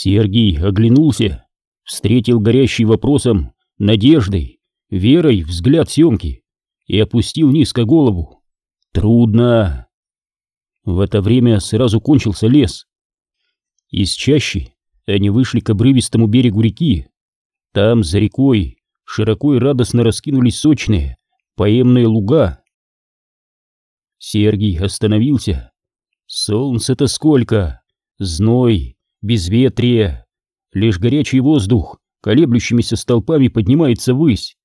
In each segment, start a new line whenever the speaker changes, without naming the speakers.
Сергей оглянулся, встретил горящий вопросом, надеждой, верой взгляд Семки и опустил низко голову. Трудно. В это время сразу кончился лес. Из чащи они вышли к обрывистому берегу реки. Там, за рекой, широко и радостно раскинулись сочные, поемные луга. Сергий остановился. Солнце-то сколько! Зной, безветрие. Лишь горячий воздух колеблющимися столпами поднимается ввысь.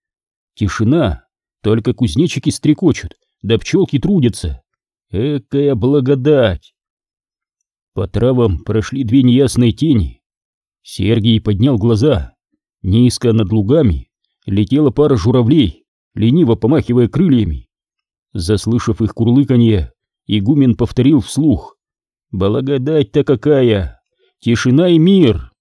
Тишина, только кузнечики стрекочут, да пчелки трудятся. Экая благодать! По травам прошли две неясные тени. Сергий поднял глаза. Низко над лугами летела пара журавлей, лениво помахивая крыльями. Заслышав их курлыканье, игумен повторил вслух. «Благодать-то какая! Тишина и мир!»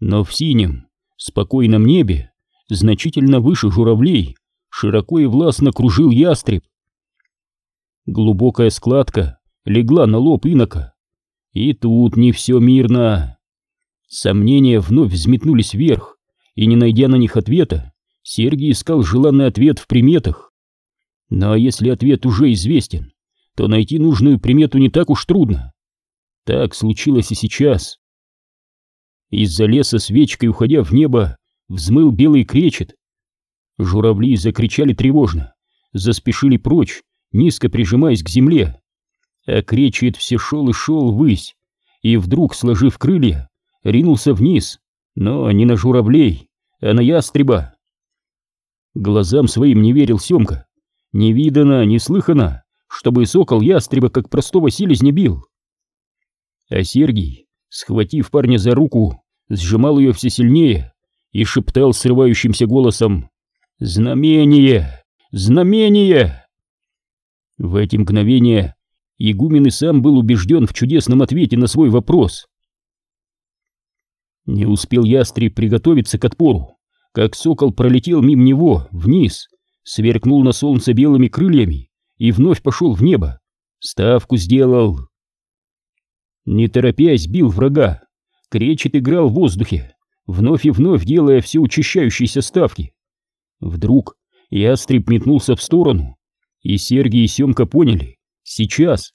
Но в синем, спокойном небе, значительно выше журавлей, широко и властно кружил ястреб. Глубокая складка легла на лоб инока. И тут не все мирно. Сомнения вновь взметнулись вверх, и, не найдя на них ответа, Сергий искал желанный ответ в приметах. Но если ответ уже известен, то найти нужную примету не так уж трудно. Так случилось и сейчас. Из-за леса свечкой, уходя в небо, взмыл белый кречет. Журавли закричали тревожно, заспешили прочь, низко прижимаясь к земле. А кречет все шел и шел ввысь, и вдруг, сложив крылья, ринулся вниз, но не на журавлей, а на ястреба. Глазам своим не верил Семка. Не видано, не слыхано, чтобы сокол ястреба как простого селезня бил. А Сергий, схватив парня за руку, сжимал ее все сильнее и шептал срывающимся голосом «Знамение! Знамение!» В эти мгновения игумен и сам был убежден в чудесном ответе на свой вопрос. Не успел ястреб приготовиться к отпору, как сокол пролетел мимо него, вниз, сверкнул на солнце белыми крыльями и вновь пошел в небо. Ставку сделал. Не торопясь, бил врага, Кречет играл в воздухе, вновь и вновь делая все учащающиеся ставки. Вдруг ястреб метнулся в сторону, и Сергий и Семка поняли — сейчас.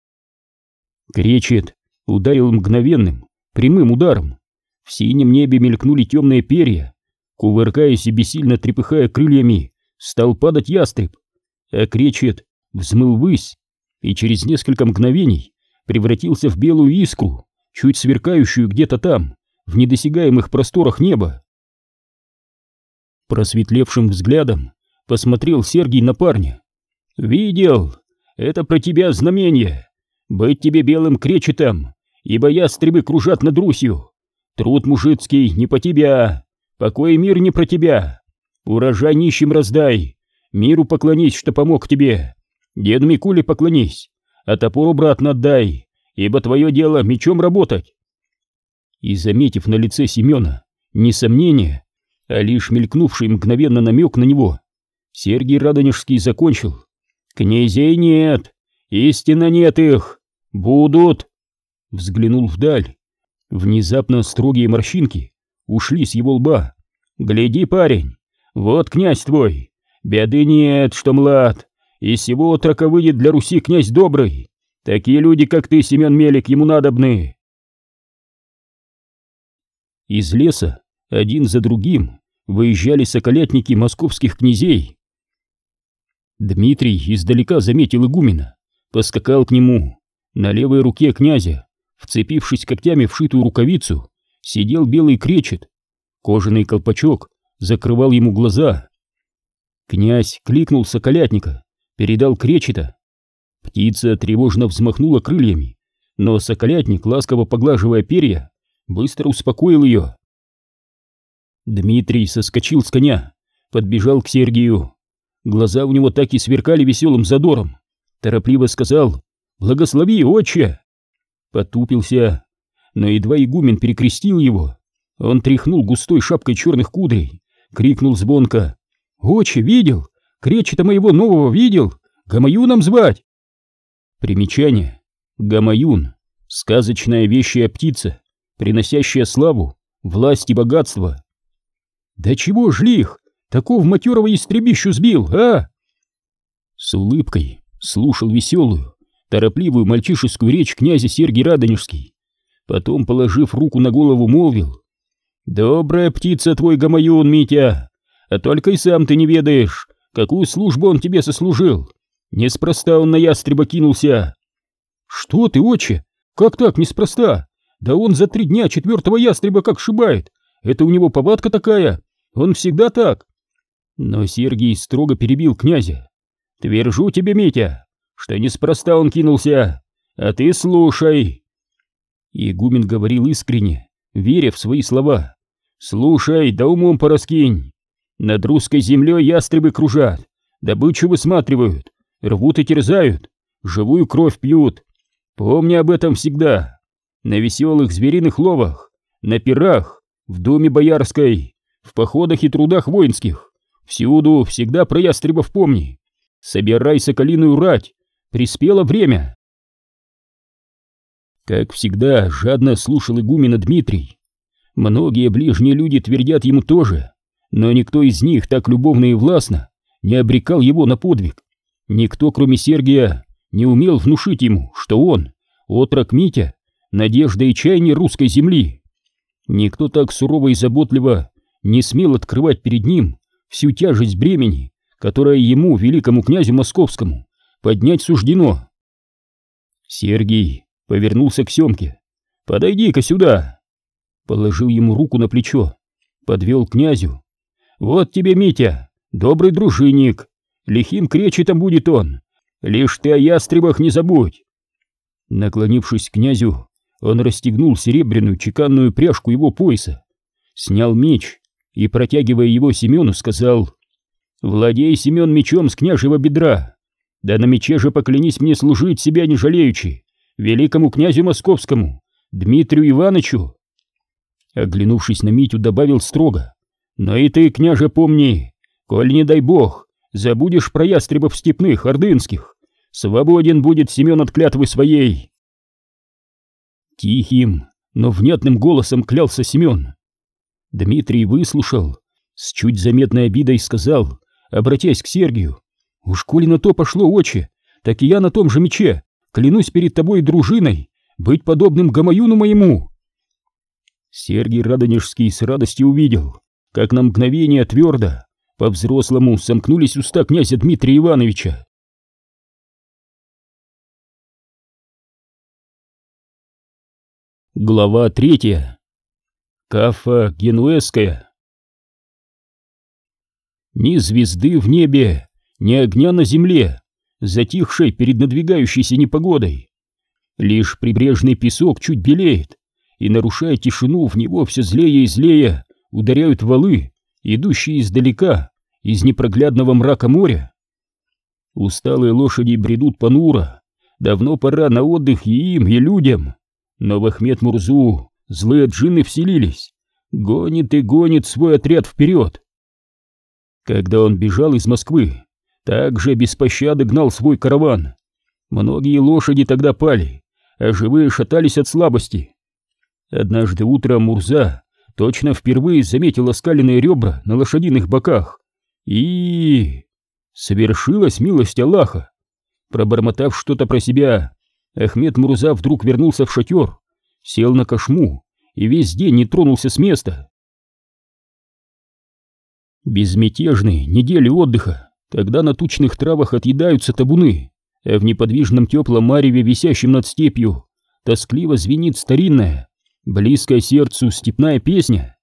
Кречет ударил мгновенным, прямым ударом. В синем небе мелькнули темные перья. Кувыркаясь и бессильно трепыхая крыльями, стал падать ястреб, а кречет взмыл ввысь и через несколько мгновений превратился в белую искру, чуть сверкающую где-то там, в недосягаемых просторах неба. Просветлевшим взглядом посмотрел Сергий на парня. «Видел? Это про тебя знамение. Быть тебе белым кречетом, ибо ястребы кружат над Русью. Труд мужицкий не по тебя, покой и мир не про тебя. Урожай нищим раздай, миру поклонись, что помог тебе. Деду Микуле поклонись, а топор обратно отдай, ибо твое дело мечом работать. И заметив на лице Семена не сомнение, а лишь мелькнувший мгновенно намек на него, Сергий Радонежский закончил. «Князей нет, истинно нет их, будут!» Взглянул вдаль. Внезапно строгие морщинки ушли с его лба. «Гляди, парень, вот князь твой, беды нет, что млад, из сего отрока выйдет для Руси князь добрый, Такие люди, как ты, Семен Мелик, ему надобны. Из леса один за другим выезжали соколятники московских князей. Дмитрий издалека заметил игумена, поскакал к нему. На левой руке князя, вцепившись когтями в шитую рукавицу, сидел белый кречет. Кожаный колпачок закрывал ему глаза. Князь кликнул соколятника, передал кречета, Птица тревожно взмахнула крыльями, но соколятник, ласково поглаживая перья, быстро успокоил ее. Дмитрий соскочил с коня, подбежал к Сергию. Глаза у него так и сверкали веселым задором. Торопливо сказал «Благослови, отче!» Потупился, но едва игумен перекрестил его. Он тряхнул густой шапкой черных кудрей, крикнул звонко «Отче, видел? Кречета моего нового видел? Гамаюном звать!» Примечание. Гамаюн. Сказочная вещая птица. приносящая славу, власть и богатство. Да чего ж лих, такого матерого истребищу сбил, а? С улыбкой слушал веселую, торопливую мальчишескую речь князя Сергий Радонежский. Потом, положив руку на голову, молвил. «Добрая птица твой гамаюн, Митя, а только и сам ты не ведаешь, какую службу он тебе сослужил. Неспроста он на ястреба кинулся». «Что ты, отче? Как так, неспроста? Да он за три дня четвертого ястреба как шибает. Это у него повадка такая. Он всегда так». Но Сергий строго перебил князя. «Твержу тебе, Митя, что неспроста он кинулся, а ты слушай». Игумен говорил искренне, веря в свои слова. «Слушай, да умом пораскинь. Над русской землей ястребы кружат, добычу высматривают, рвут и терзают, живую кровь пьют. Помни об этом всегда. На веселых звериных ловах, на пирах, в доме боярской, в походах и трудах воинских. Всюду всегда про ястребов помни. Собирай соколиную рать, приспело время. Как всегда, жадно слушал игумена Дмитрий. Многие ближние люди твердят ему тоже, но никто из них так любовно и властно не обрекал его на подвиг. Никто, кроме Сергия, не умел внушить ему, что он, отрок Митя, надежда и чаяние русской земли. Никто так сурово и заботливо не смел открывать перед ним всю тяжесть бремени, которое ему, великому князю московскому, поднять суждено. Сергий повернулся к Семке. «Подойди-ка сюда!» Положил ему руку на плечо, подвел князю. «Вот тебе, Митя, добрый дружинник, лихим кречетом будет он, лишь ты о ястребах не забудь!» Наклонившись к князю, он расстегнул серебряную чеканную пряжку его пояса, снял меч и, протягивая его Семену, сказал «Владей, Семен, мечом с княжего бедра, да на мече же поклянись мне служить себя не жалеючи, великому князю московскому, Дмитрию Ивановичу. Оглянувшись на Митю, добавил строго. Но и ты, княже, помни, коль не дай бог, забудешь про ястребов степных, ордынских, свободен будет Семен от клятвы своей. Тихим, но внятным голосом клялся Семен. Дмитрий выслушал, с чуть заметной обидой сказал, обратясь к Сергию, «Уж коли на то пошло, отче, так и я на том же мече, клянусь перед тобой дружиной, быть подобным Гамаюну моему!» Сергий Радонежский с радостью увидел, как на мгновение твердо, по-взрослому сомкнулись уста князя Дмитрия Ивановича. Глава третья. Кафа Генуэзская. Ни звезды в небе, ни огня на земле, затихшей перед надвигающейся непогодой. Лишь прибрежный песок чуть белеет, и, нарушая тишину, в него все злее и злее ударяют валы, идущие издалека, из непроглядного мрака моря. Усталые лошади бредут понуро, давно пора на отдых и им, и людям. Но в Ахмед-Мурзу злые джинны вселились, гонит и гонит свой отряд вперед. Когда он бежал из Москвы, также без пощады гнал свой караван. Многие лошади тогда пали, а живые шатались от слабости. Однажды утром Мурза точно впервые заметил оскаленные ребра на лошадиных боках. И... совершилась милость Аллаха. Пробормотав что-то про себя, Ахмед Мурза вдруг вернулся в шатер, сел на кошму и весь день не тронулся с места. Безмятежные недели отдыха когда на тучных травах отъедаются табуны, а в неподвижном теплом мареве, висящем над степью, тоскливо звенит старинная, близкая сердцу степная песня.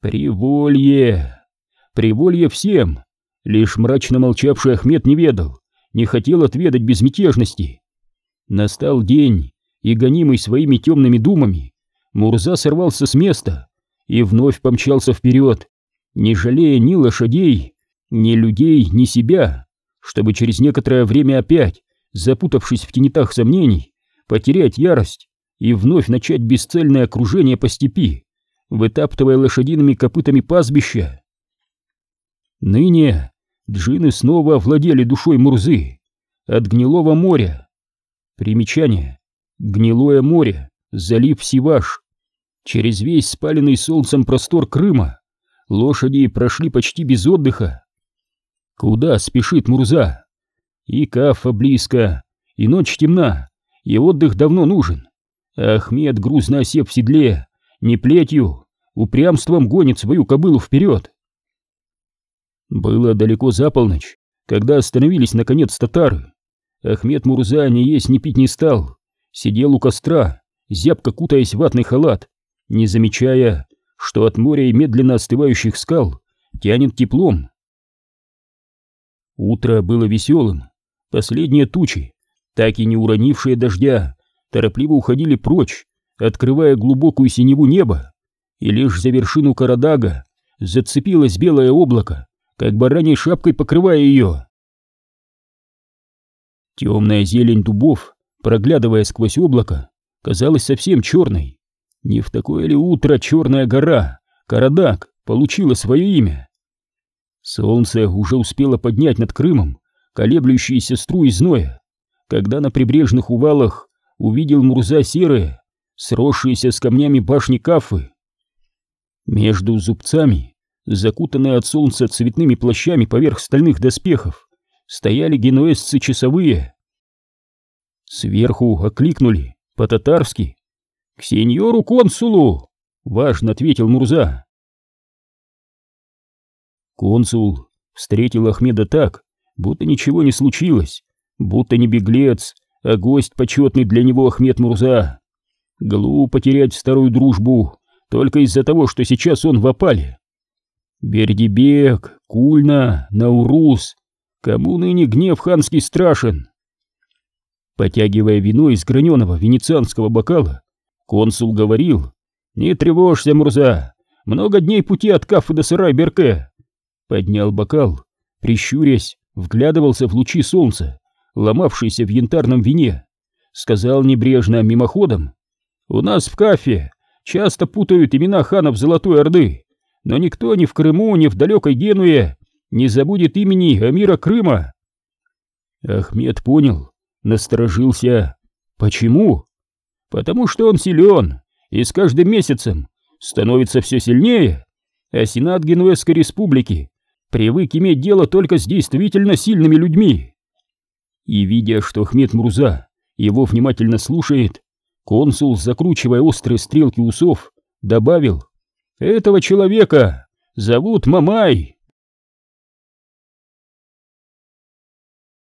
Приволье! Приволье всем! Лишь мрачно молчавший Ахмед не ведал, не хотел отведать безмятежности. Настал день, и, гонимый своими темными думами, Мурза сорвался с места и вновь помчался вперед, не жалея ни лошадей, ни людей, ни себя, чтобы через некоторое время опять, запутавшись в тенетах сомнений, потерять ярость и вновь начать бесцельное окружение по степи, вытаптывая лошадиными копытами пастбища. Ныне джины снова овладели душой Мурзы от гнилого моря. Примечание. Гнилое море, залив Сиваш. через весь спаленный солнцем простор Крыма лошади прошли почти без отдыха. Куда спешит Мурза? И Кафа близко, и ночь темна, и отдых давно нужен. Ахмед грузно осеп в седле, не плетью, упрямством гонит свою кобылу вперед. Было далеко за полночь, когда остановились наконец татары. Ахмед Мурза ни есть, ни пить не стал, сидел у костра, зябко кутаясь в ватный халат, не замечая, что от моря и медленно остывающих скал тянет теплом. Утро было веселым, последние тучи, так и не уронившие дождя, торопливо уходили прочь, открывая глубокую синеву неба, и лишь за вершину Карадага зацепилось белое облако, как бараньей шапкой покрывая ее. Темная зелень дубов, проглядывая сквозь облако, казалась совсем черной. Не в такое ли утро черная гора, Карадак, получила свое имя? Солнце уже успело поднять над Крымом колеблющиеся струи зноя, когда на прибрежных увалах увидел Мурза серые, сросшиеся с камнями башни Кафы. Между зубцами, закутанные от солнца цветными плащами поверх стальных доспехов, стояли генуэзцы часовые. Сверху окликнули по-татарски. «К сеньору консулу!» — важно ответил Мурза. Консул встретил Ахмеда так, будто ничего не случилось, будто не беглец, а гость почетный для него Ахмед Мурза. Глупо терять старую дружбу только из-за того, что сейчас он в опале. Бердибек, Кульна, Наурус, кому ныне гнев ханский страшен? Потягивая вино из граненого венецианского бокала, консул говорил, «Не тревожься, Мурза, много дней пути от Кафы до Сарай-Берке». Поднял бокал, прищурясь, вглядывался в лучи солнца, ломавшиеся в янтарном вине, сказал небрежно, мимоходом, «У нас в Кафе часто путают имена ханов Золотой Орды, но никто ни в Крыму, ни в далекой Генуе не забудет имени Амира Крыма». Ахмед понял, насторожился. «Почему?» «Потому что он силен, и с каждым месяцем становится все сильнее, а Сенат Генуэзской республики привык иметь дело только с действительно сильными людьми». И, видя, что Ахмед Мурза его внимательно слушает, консул, закручивая острые стрелки усов, добавил «Этого человека зовут Мамай».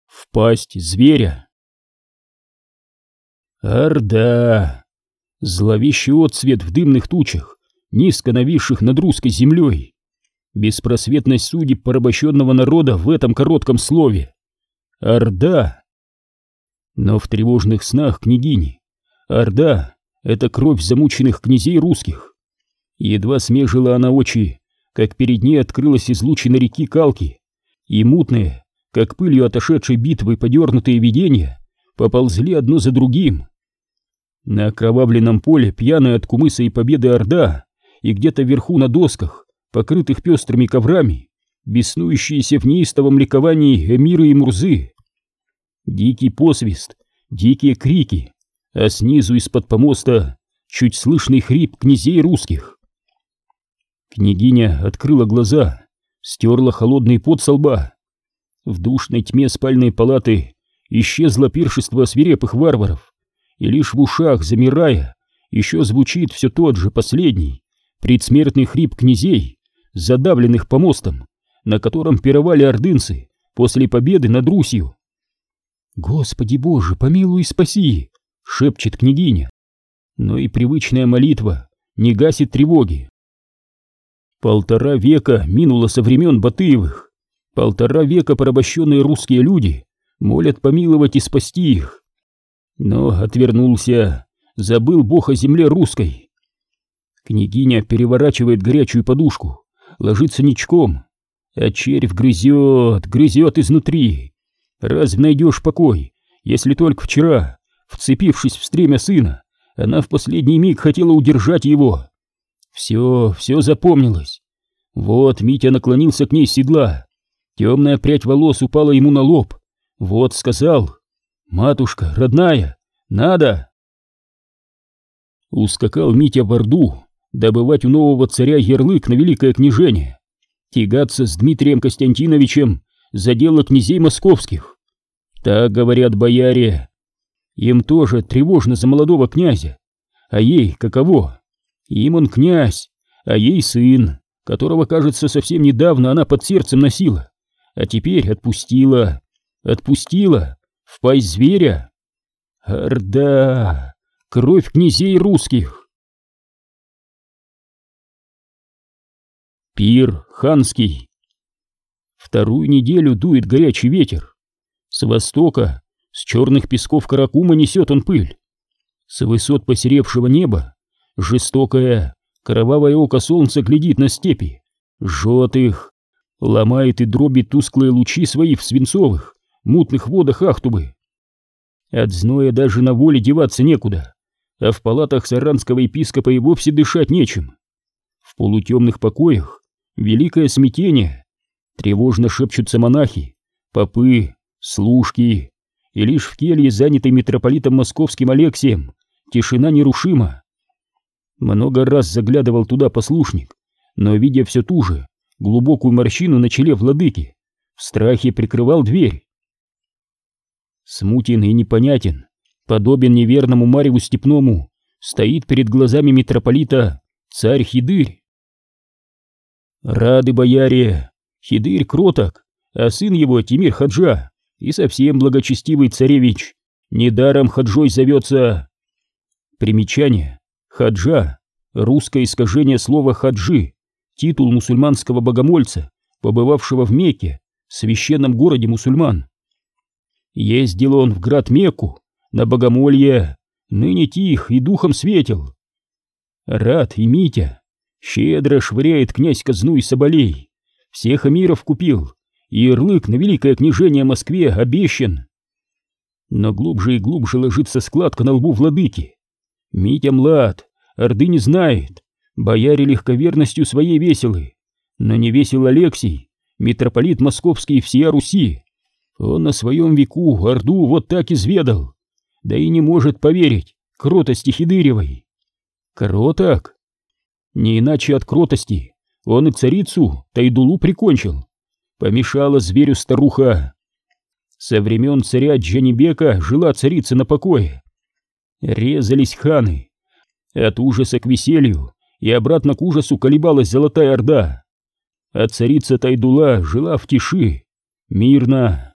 В пасть зверя. Орда! Зловещий отцвет в дымных тучах, низко нависших над русской землей. Беспросветность судеб порабощенного народа в этом коротком слове. Орда! Но в тревожных снах княгини Орда — это кровь замученных князей русских. Едва смежила она очи, как перед ней открылась излучина реки Калки, и мутные, как пылью отошедшей битвы подернутые видения, поползли одно за другим. На окровавленном поле пьяная от кумыса и победы Орда, и где-то вверху на досках, покрытых пестрыми коврами, беснующиеся в неистовом ликовании эмиры и мурзы. Дикий посвист, дикие крики, а снизу из-под помоста чуть слышный хрип князей русских. Княгиня открыла глаза, стерла холодный пот со лба. В душной тьме спальной палаты исчезло пиршество свирепых варваров, и лишь в ушах, замирая, еще звучит все тот же последний, предсмертный хрип князей, задавленных помостом, на котором пировали ордынцы после победы над Русью. «Господи Боже, помилуй и спаси!» — шепчет княгиня. Но и привычная молитва не гасит тревоги. Полтора века минуло со времен Батыевых. Полтора века порабощенные русские люди молят помиловать и спасти их. Но отвернулся, забыл бог о земле русской. Княгиня переворачивает горячую подушку, ложится ничком, а червь грызет, грызет изнутри. Разве найдешь покой, если только вчера, вцепившись в стремя сына, она в последний миг хотела удержать его? Все, все запомнилось. Вот Митя наклонился к ней с седла. Темная прядь волос упала ему на лоб. Вот сказал. «Матушка, родная, надо!» Ускакал Митя в Орду добывать у нового царя ярлык на великое княжение, тягаться с Дмитрием Константиновичем за дело князей московских. Так говорят бояре. Им тоже тревожно за молодого князя. А ей каково? Им он князь, а ей сын, которого, кажется, совсем недавно она под сердцем носила, а теперь отпустила, отпустила в пасть зверя. Орда! Кровь князей русских! Пир ханский. Вторую неделю дует горячий ветер. С востока, с черных песков Каракума несет он пыль. С высот посеревшего неба жестокое, кровавое око солнца глядит на степи, жжет их, ломает и дробит тусклые лучи свои в свинцовых, мутных водах Ахтубы. От зноя даже на воле деваться некуда, а в палатах саранского епископа и вовсе дышать нечем. В полутемных покоях великое смятение, тревожно шепчутся монахи, попы, служки, и лишь в келье, занятой митрополитом московским Алексием, тишина нерушима. Много раз заглядывал туда послушник, но, видя все ту же, глубокую морщину на челе владыки, в страхе прикрывал дверь. Смутен и непонятен, подобен неверному Марьеву Степному, стоит перед глазами митрополита царь Хидырь. Рады бояре, Хидырь кроток, а сын его Тимир Хаджа и совсем благочестивый царевич, недаром Хаджой зовется. Примечание. Хаджа — русское искажение слова хаджи, титул мусульманского богомольца, побывавшего в Мекке, священном городе мусульман. Ездил он в град Мекку, на богомолье, ныне тих и духом светил. Рад и Митя щедро швыряет князь казну и соболей, всех эмиров купил, и ярлык на великое княжение Москве обещан. Но глубже и глубже ложится складка на лбу владыки. Митя млад, Орды не знает, бояре легковерностью своей веселы, но не весел Алексий, митрополит московский всея Руси. Он на своем веку Орду вот так изведал, да и не может поверить кротости Хидыревой. Кроток? Не иначе от кротости он и царицу Тайдулу прикончил. Помешала зверю старуха. Со времен царя Джанибека жила царица на покое. Резались ханы. От ужаса к веселью и обратно к ужасу колебалась Золотая Орда. А царица Тайдула жила в тиши, мирно,